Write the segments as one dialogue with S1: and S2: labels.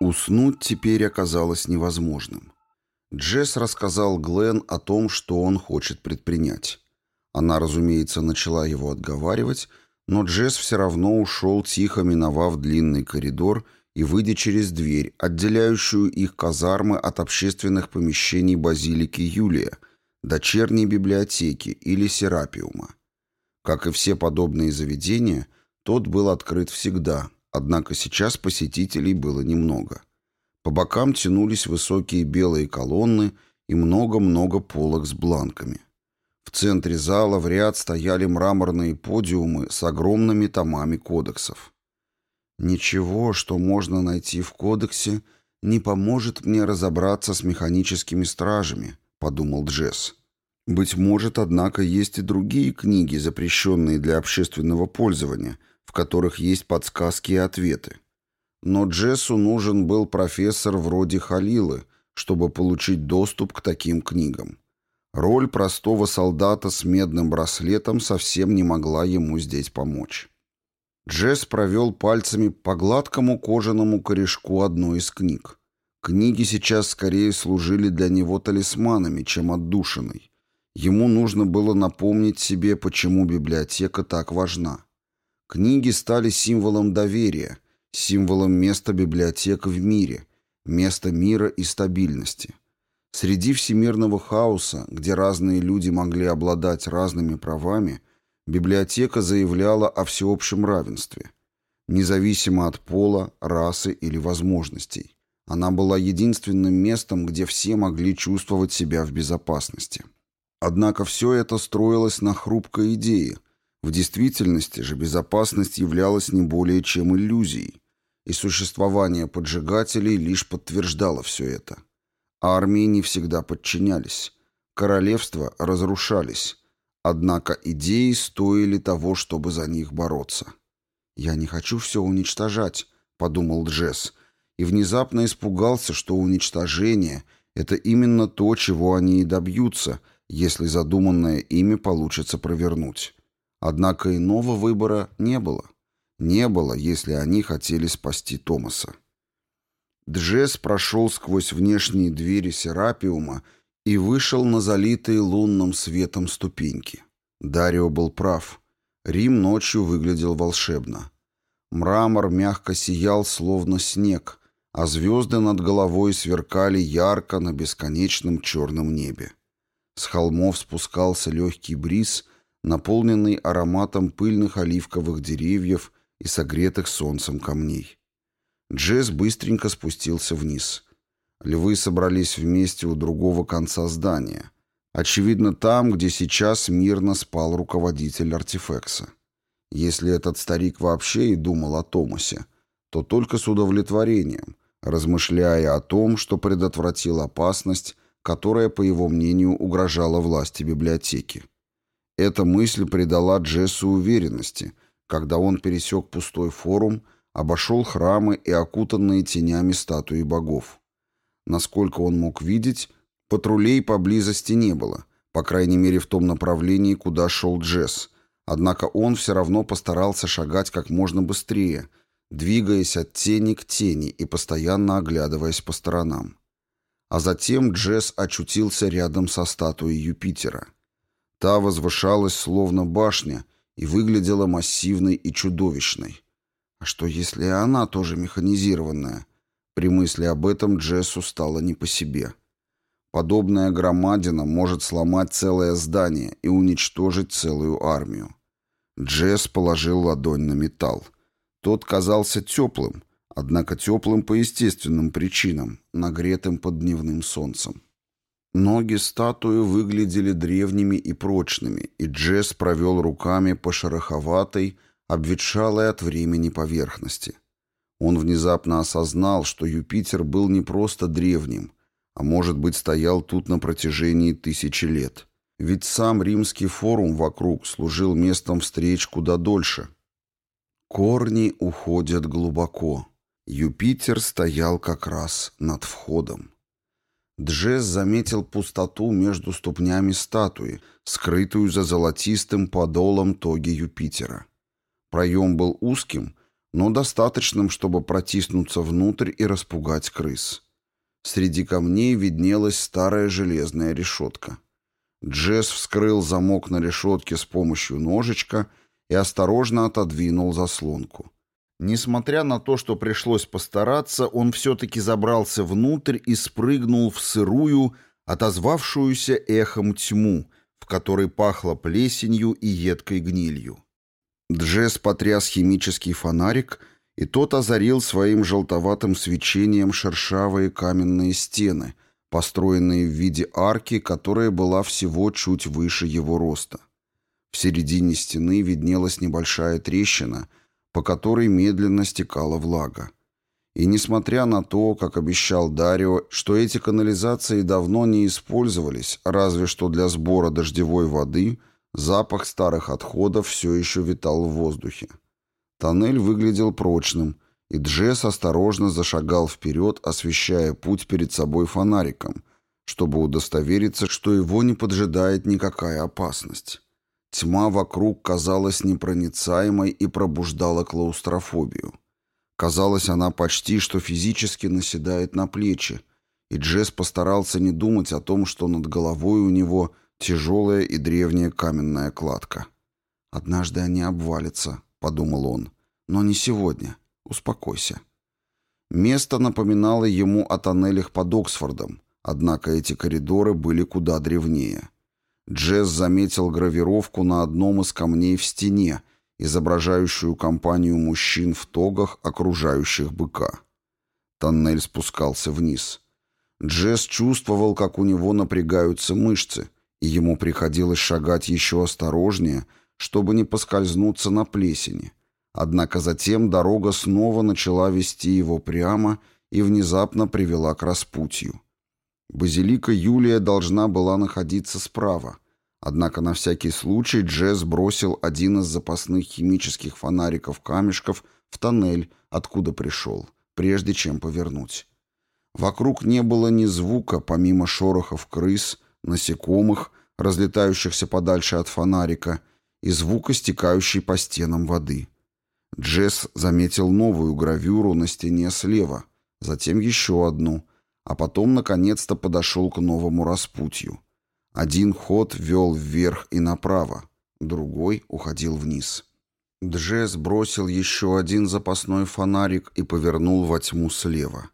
S1: Уснуть теперь оказалось невозможным. Джесс рассказал Глен о том, что он хочет предпринять. Она, разумеется, начала его отговаривать, но Джесс все равно ушел, тихо миновав длинный коридор и выйдя через дверь, отделяющую их казармы от общественных помещений базилики Юлия, дочерней библиотеки или серапиума. Как и все подобные заведения, тот был открыт всегда – однако сейчас посетителей было немного. По бокам тянулись высокие белые колонны и много-много полок с бланками. В центре зала в ряд стояли мраморные подиумы с огромными томами кодексов. Ничего, что можно найти в кодексе, не поможет мне разобраться с механическими стражами, подумал Джесс. Быть может, однако, есть и другие книги, запрещенные для общественного пользования, в которых есть подсказки и ответы. Но Джессу нужен был профессор вроде Халилы, чтобы получить доступ к таким книгам. Роль простого солдата с медным браслетом совсем не могла ему здесь помочь. Джесс провел пальцами по гладкому кожаному корешку одной из книг. Книги сейчас скорее служили для него талисманами, чем отдушиной. Ему нужно было напомнить себе, почему библиотека так важна. Книги стали символом доверия, символом места библиотек в мире, места мира и стабильности. Среди всемирного хаоса, где разные люди могли обладать разными правами, библиотека заявляла о всеобщем равенстве, независимо от пола, расы или возможностей. Она была единственным местом, где все могли чувствовать себя в безопасности. Однако все это строилось на хрупкой идее – в действительности же безопасность являлась не более чем иллюзией, и существование поджигателей лишь подтверждало все это. Армии не всегда подчинялись, королевства разрушались, однако идеи стоили того, чтобы за них бороться. «Я не хочу все уничтожать», — подумал Джесс, и внезапно испугался, что уничтожение — это именно то, чего они и добьются, если задуманное ими получится провернуть. Однако иного выбора не было. Не было, если они хотели спасти Томаса. Джесс прошел сквозь внешние двери Серапиума и вышел на залитые лунным светом ступеньки. Дарио был прав. Рим ночью выглядел волшебно. Мрамор мягко сиял, словно снег, а звезды над головой сверкали ярко на бесконечном черном небе. С холмов спускался легкий бриз — наполненный ароматом пыльных оливковых деревьев и согретых солнцем камней. Джесс быстренько спустился вниз. Львы собрались вместе у другого конца здания. Очевидно, там, где сейчас мирно спал руководитель артефекса. Если этот старик вообще и думал о Томасе, то только с удовлетворением, размышляя о том, что предотвратил опасность, которая, по его мнению, угрожала власти библиотеки. Эта мысль придала Джессу уверенности, когда он пересек пустой форум, обошел храмы и окутанные тенями статуи богов. Насколько он мог видеть, патрулей поблизости не было, по крайней мере в том направлении, куда шел Джесс, однако он все равно постарался шагать как можно быстрее, двигаясь от тени к тени и постоянно оглядываясь по сторонам. А затем Джесс очутился рядом со статуей Юпитера – Та возвышалась словно башня и выглядела массивной и чудовищной. А что, если и она тоже механизированная? При мысли об этом Джессу стало не по себе. Подобная громадина может сломать целое здание и уничтожить целую армию. Джесс положил ладонь на металл. Тот казался теплым, однако теплым по естественным причинам, нагретым под дневным солнцем. Ноги статуи выглядели древними и прочными, и Джесс провел руками по шероховатой, обветшалой от времени поверхности. Он внезапно осознал, что Юпитер был не просто древним, а, может быть, стоял тут на протяжении тысячи лет. Ведь сам римский форум вокруг служил местом встреч куда дольше. Корни уходят глубоко. Юпитер стоял как раз над входом. Джесс заметил пустоту между ступнями статуи, скрытую за золотистым подолом тоги Юпитера. Проем был узким, но достаточным, чтобы протиснуться внутрь и распугать крыс. Среди камней виднелась старая железная решетка. Джесс вскрыл замок на решетке с помощью ножичка и осторожно отодвинул заслонку. Несмотря на то, что пришлось постараться, он все-таки забрался внутрь и спрыгнул в сырую, отозвавшуюся эхом тьму, в которой пахло плесенью и едкой гнилью. Джесс потряс химический фонарик, и тот озарил своим желтоватым свечением шершавые каменные стены, построенные в виде арки, которая была всего чуть выше его роста. В середине стены виднелась небольшая трещина, по которой медленно стекала влага. И несмотря на то, как обещал Дарио, что эти канализации давно не использовались, разве что для сбора дождевой воды, запах старых отходов все еще витал в воздухе. Тоннель выглядел прочным, и Джесс осторожно зашагал вперед, освещая путь перед собой фонариком, чтобы удостовериться, что его не поджидает никакая опасность. Тьма вокруг казалась непроницаемой и пробуждала клаустрофобию. Казалось, она почти что физически наседает на плечи, и Джесс постарался не думать о том, что над головой у него тяжелая и древняя каменная кладка. «Однажды они обвалятся», — подумал он. «Но не сегодня. Успокойся». Место напоминало ему о тоннелях под Оксфордом, однако эти коридоры были куда древнее. Джесс заметил гравировку на одном из камней в стене, изображающую компанию мужчин в тогах, окружающих быка. Тоннель спускался вниз. Джесс чувствовал, как у него напрягаются мышцы, и ему приходилось шагать еще осторожнее, чтобы не поскользнуться на плесени. Однако затем дорога снова начала вести его прямо и внезапно привела к распутью. Базилика Юлия должна была находиться справа. Однако на всякий случай Джесс бросил один из запасных химических фонариков-камешков в тоннель, откуда пришел, прежде чем повернуть. Вокруг не было ни звука, помимо шорохов крыс, насекомых, разлетающихся подальше от фонарика, и звука, стекающей по стенам воды. Джесс заметил новую гравюру на стене слева, затем еще одну, а потом наконец-то подошел к новому распутью. Один ход вел вверх и направо, другой уходил вниз. Джесс бросил еще один запасной фонарик и повернул во тьму слева.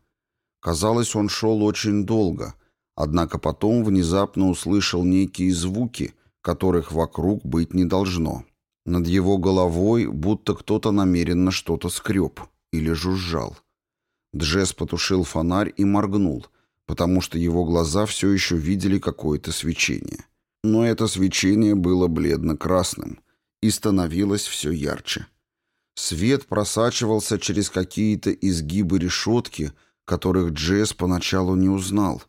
S1: Казалось, он шел очень долго, однако потом внезапно услышал некие звуки, которых вокруг быть не должно. Над его головой будто кто-то намеренно что-то скреб или жужжал. Джесс потушил фонарь и моргнул, потому что его глаза все еще видели какое-то свечение. Но это свечение было бледно-красным и становилось все ярче. Свет просачивался через какие-то изгибы решетки, которых Джесс поначалу не узнал,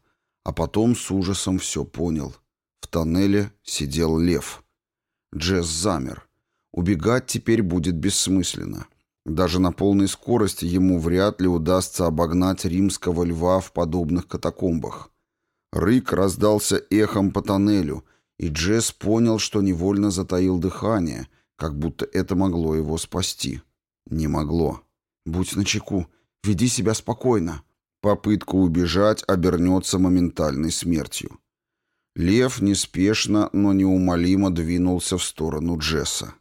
S1: а потом с ужасом все понял. В тоннеле сидел лев. Джесс замер. Убегать теперь будет бессмысленно. Даже на полной скорости ему вряд ли удастся обогнать римского льва в подобных катакомбах. Рык раздался эхом по тоннелю, и Джесс понял, что невольно затаил дыхание, как будто это могло его спасти. Не могло. «Будь начеку, веди себя спокойно». Попытка убежать обернется моментальной смертью. Лев неспешно, но неумолимо двинулся в сторону Джесса.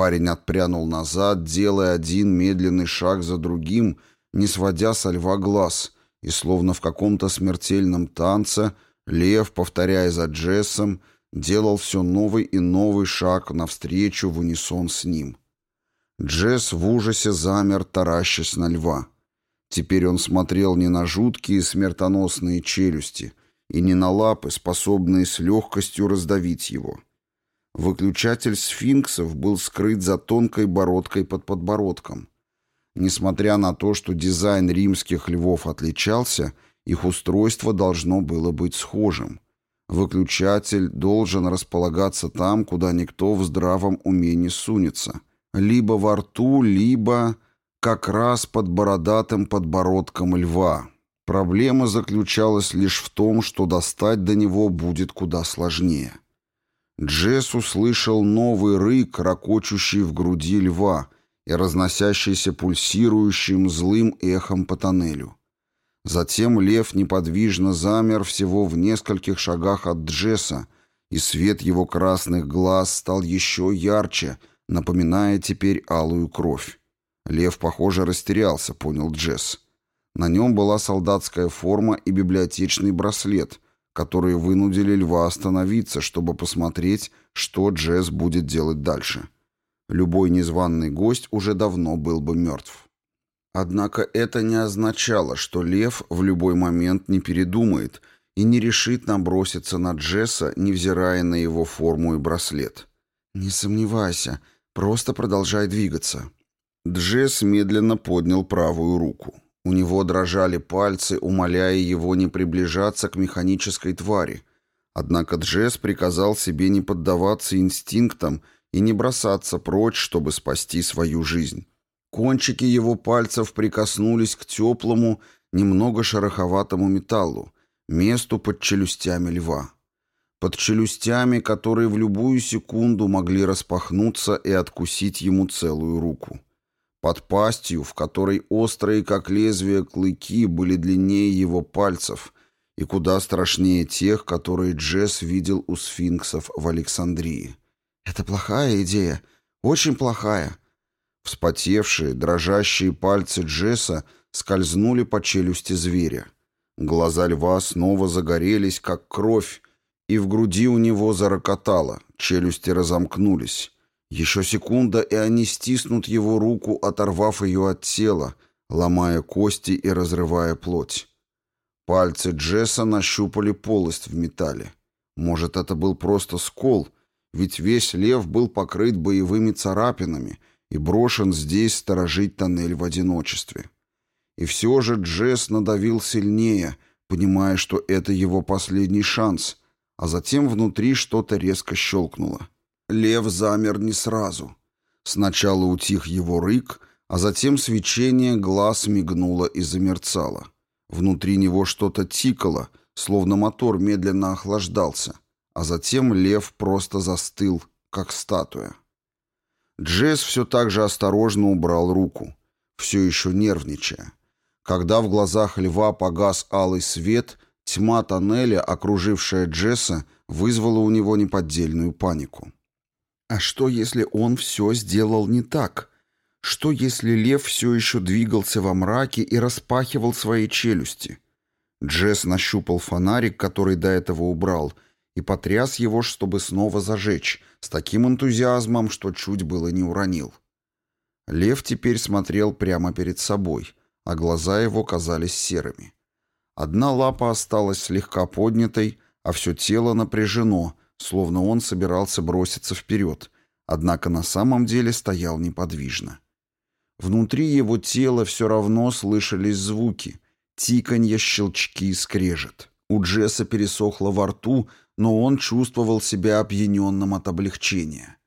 S1: Парень отпрянул назад, делая один медленный шаг за другим, не сводя со льва глаз, и словно в каком-то смертельном танце лев, повторяя за Джессом, делал все новый и новый шаг навстречу в унисон с ним. Джесс в ужасе замер, таращась на льва. Теперь он смотрел не на жуткие смертоносные челюсти и не на лапы, способные с легкостью раздавить его — Выключатель сфинксов был скрыт за тонкой бородкой под подбородком. Несмотря на то, что дизайн римских львов отличался, их устройство должно было быть схожим. Выключатель должен располагаться там, куда никто в здравом уме не сунется. Либо во рту, либо как раз под бородатым подбородком льва. Проблема заключалась лишь в том, что достать до него будет куда сложнее. Джесс услышал новый рык, ракочущий в груди льва и разносящийся пульсирующим злым эхом по тоннелю. Затем лев неподвижно замер всего в нескольких шагах от Джесса, и свет его красных глаз стал еще ярче, напоминая теперь алую кровь. Лев, похоже, растерялся, понял Джесс. На нем была солдатская форма и библиотечный браслет — которые вынудили льва остановиться, чтобы посмотреть, что Джесс будет делать дальше. Любой незваный гость уже давно был бы мертв. Однако это не означало, что лев в любой момент не передумает и не решит наброситься на Джесса, невзирая на его форму и браслет. «Не сомневайся, просто продолжай двигаться». Джесс медленно поднял правую руку. У него дрожали пальцы, умоляя его не приближаться к механической твари. Однако Джесс приказал себе не поддаваться инстинктам и не бросаться прочь, чтобы спасти свою жизнь. Кончики его пальцев прикоснулись к теплому, немного шероховатому металлу, месту под челюстями льва. Под челюстями, которые в любую секунду могли распахнуться и откусить ему целую руку под пастью, в которой острые, как лезвие, клыки были длиннее его пальцев и куда страшнее тех, которые Джесс видел у сфинксов в Александрии. «Это плохая идея, очень плохая». Вспотевшие, дрожащие пальцы Джесса скользнули по челюсти зверя. Глаза льва снова загорелись, как кровь, и в груди у него зарокотало, челюсти разомкнулись. Еще секунда, и они стиснут его руку, оторвав ее от тела, ломая кости и разрывая плоть. Пальцы Джесса нащупали полость в металле. Может, это был просто скол, ведь весь лев был покрыт боевыми царапинами и брошен здесь сторожить тоннель в одиночестве. И все же Джесс надавил сильнее, понимая, что это его последний шанс, а затем внутри что-то резко щелкнуло. Лев замер не сразу. Сначала утих его рык, а затем свечение глаз мигнуло и замерцало. Внутри него что-то тикало, словно мотор медленно охлаждался, а затем лев просто застыл, как статуя. Джесс все так же осторожно убрал руку, все еще нервничая. Когда в глазах льва погас алый свет, тьма тоннеля, окружившая Джесса, вызвала у него неподдельную панику. А что, если он все сделал не так? Что, если лев все еще двигался во мраке и распахивал свои челюсти? Джесс нащупал фонарик, который до этого убрал, и потряс его, чтобы снова зажечь, с таким энтузиазмом, что чуть было не уронил. Лев теперь смотрел прямо перед собой, а глаза его казались серыми. Одна лапа осталась слегка поднятой, а все тело напряжено — словно он собирался броситься вперед, однако на самом деле стоял неподвижно. Внутри его тела все равно слышались звуки, тиканье, щелчки скрежет. У Джесса пересохло во рту, но он чувствовал себя опьяненным от облегчения.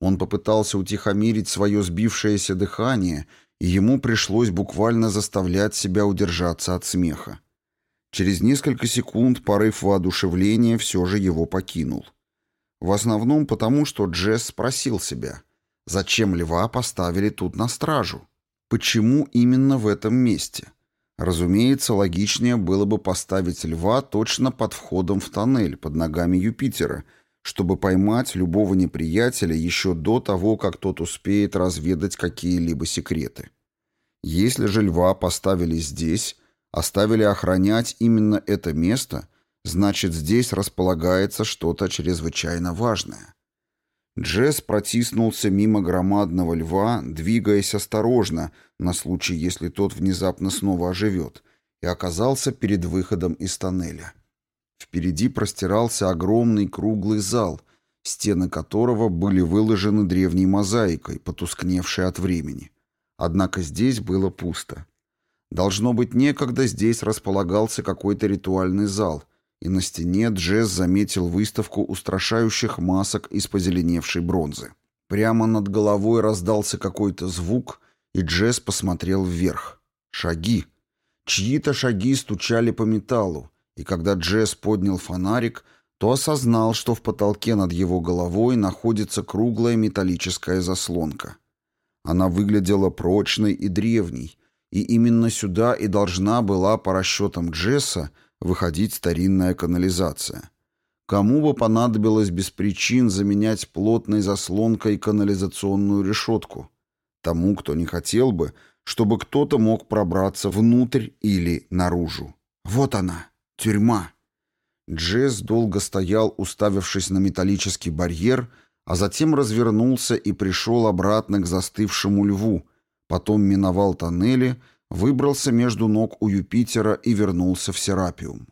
S1: Он попытался утихомирить свое сбившееся дыхание, и ему пришлось буквально заставлять себя удержаться от смеха. Через несколько секунд порыв воодушевления все же его покинул. В основном потому, что Джесс спросил себя, зачем льва поставили тут на стражу? Почему именно в этом месте? Разумеется, логичнее было бы поставить льва точно под входом в тоннель, под ногами Юпитера, чтобы поймать любого неприятеля еще до того, как тот успеет разведать какие-либо секреты. Если же льва поставили здесь, оставили охранять именно это место – Значит, здесь располагается что-то чрезвычайно важное. Джесс протиснулся мимо громадного льва, двигаясь осторожно, на случай, если тот внезапно снова оживет, и оказался перед выходом из тоннеля. Впереди простирался огромный круглый зал, стены которого были выложены древней мозаикой, потускневшей от времени. Однако здесь было пусто. Должно быть, некогда здесь располагался какой-то ритуальный зал — и на стене Джесс заметил выставку устрашающих масок из позеленевшей бронзы. Прямо над головой раздался какой-то звук, и Джесс посмотрел вверх. Шаги. Чьи-то шаги стучали по металлу, и когда Джесс поднял фонарик, то осознал, что в потолке над его головой находится круглая металлическая заслонка. Она выглядела прочной и древней, и именно сюда и должна была, по расчетам Джесса, выходить старинная канализация. Кому бы понадобилось без причин заменять плотной заслонкой канализационную решетку? Тому, кто не хотел бы, чтобы кто-то мог пробраться внутрь или наружу. Вот она, тюрьма. Джесс долго стоял, уставившись на металлический барьер, а затем развернулся и пришел обратно к застывшему льву, потом миновал тоннели — выбрался между ног у Юпитера и вернулся в Серапиум.